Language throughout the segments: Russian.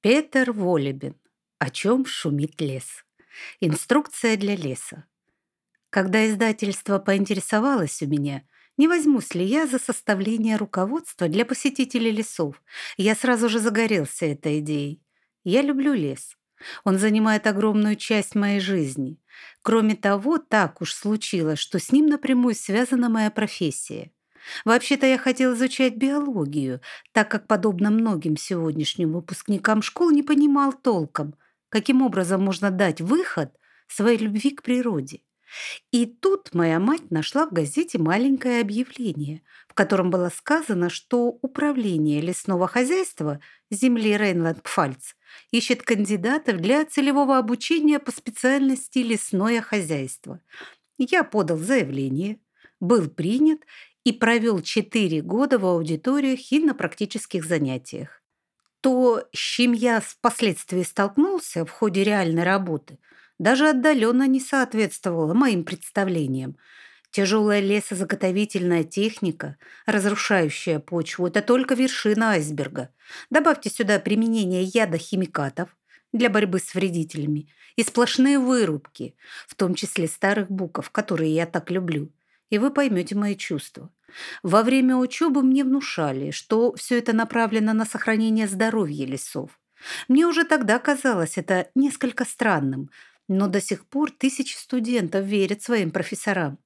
Петер Волебин. О чем шумит лес? Инструкция для леса. Когда издательство поинтересовалось у меня, не возьмусь ли я за составление руководства для посетителей лесов, я сразу же загорелся этой идеей. Я люблю лес. Он занимает огромную часть моей жизни. Кроме того, так уж случилось, что с ним напрямую связана моя профессия. Вообще-то я хотел изучать биологию, так как, подобно многим сегодняшним выпускникам школ, не понимал толком, каким образом можно дать выход своей любви к природе. И тут моя мать нашла в газете маленькое объявление, в котором было сказано, что Управление лесного хозяйства земли Рейнланд-Пфальц ищет кандидатов для целевого обучения по специальности лесное хозяйство. Я подал заявление, был принят и провел 4 года в аудиториях и на практических занятиях. То, с чем я впоследствии столкнулся в ходе реальной работы, даже отдаленно не соответствовало моим представлениям. Тяжелая лесозаготовительная техника, разрушающая почву, это только вершина айсберга. Добавьте сюда применение ядохимикатов для борьбы с вредителями и сплошные вырубки, в том числе старых буков, которые я так люблю и вы поймете мои чувства. Во время учебы мне внушали, что все это направлено на сохранение здоровья лесов. Мне уже тогда казалось это несколько странным, но до сих пор тысячи студентов верят своим профессорам.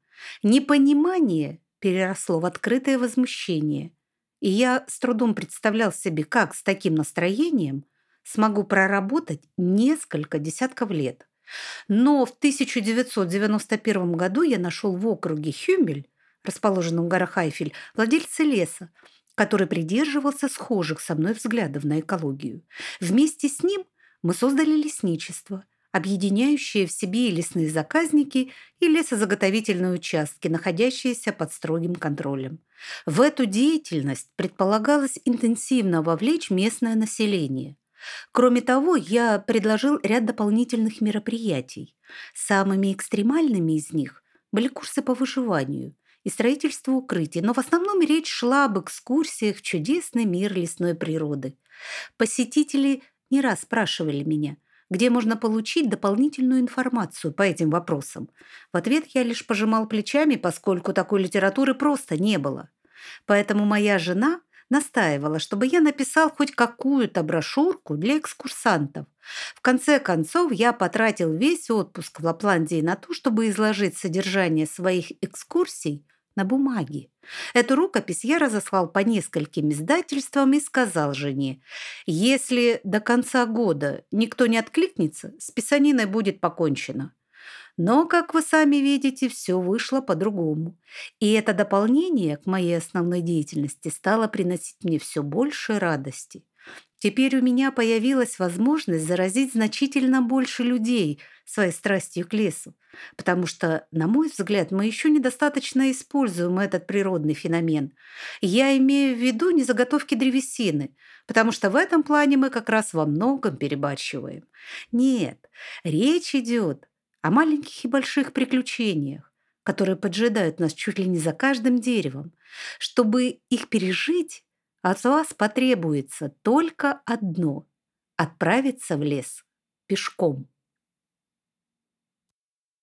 Непонимание переросло в открытое возмущение. И я с трудом представлял себе, как с таким настроением смогу проработать несколько десятков лет. Но в 1991 году я нашел в округе Хюмель, расположенном в горах Айфель, владельца леса, который придерживался схожих со мной взглядов на экологию. Вместе с ним мы создали лесничество, объединяющее в себе и лесные заказники, и лесозаготовительные участки, находящиеся под строгим контролем. В эту деятельность предполагалось интенсивно вовлечь местное население. Кроме того, я предложил ряд дополнительных мероприятий. Самыми экстремальными из них были курсы по выживанию и строительству укрытий, но в основном речь шла об экскурсиях в чудесный мир лесной природы. Посетители не раз спрашивали меня, где можно получить дополнительную информацию по этим вопросам. В ответ я лишь пожимал плечами, поскольку такой литературы просто не было. Поэтому моя жена – настаивала, чтобы я написал хоть какую-то брошюрку для экскурсантов. В конце концов, я потратил весь отпуск в Лапландии на то, чтобы изложить содержание своих экскурсий на бумаге. Эту рукопись я разослал по нескольким издательствам и сказал жене, если до конца года никто не откликнется, с писаниной будет покончено. Но, как вы сами видите, все вышло по-другому. И это дополнение к моей основной деятельности стало приносить мне все больше радости. Теперь у меня появилась возможность заразить значительно больше людей своей страстью к лесу, потому что, на мой взгляд, мы еще недостаточно используем этот природный феномен. Я имею в виду не заготовки древесины, потому что в этом плане мы как раз во многом перебарщиваем. Нет, речь идет о маленьких и больших приключениях, которые поджидают нас чуть ли не за каждым деревом. Чтобы их пережить, от вас потребуется только одно – отправиться в лес пешком.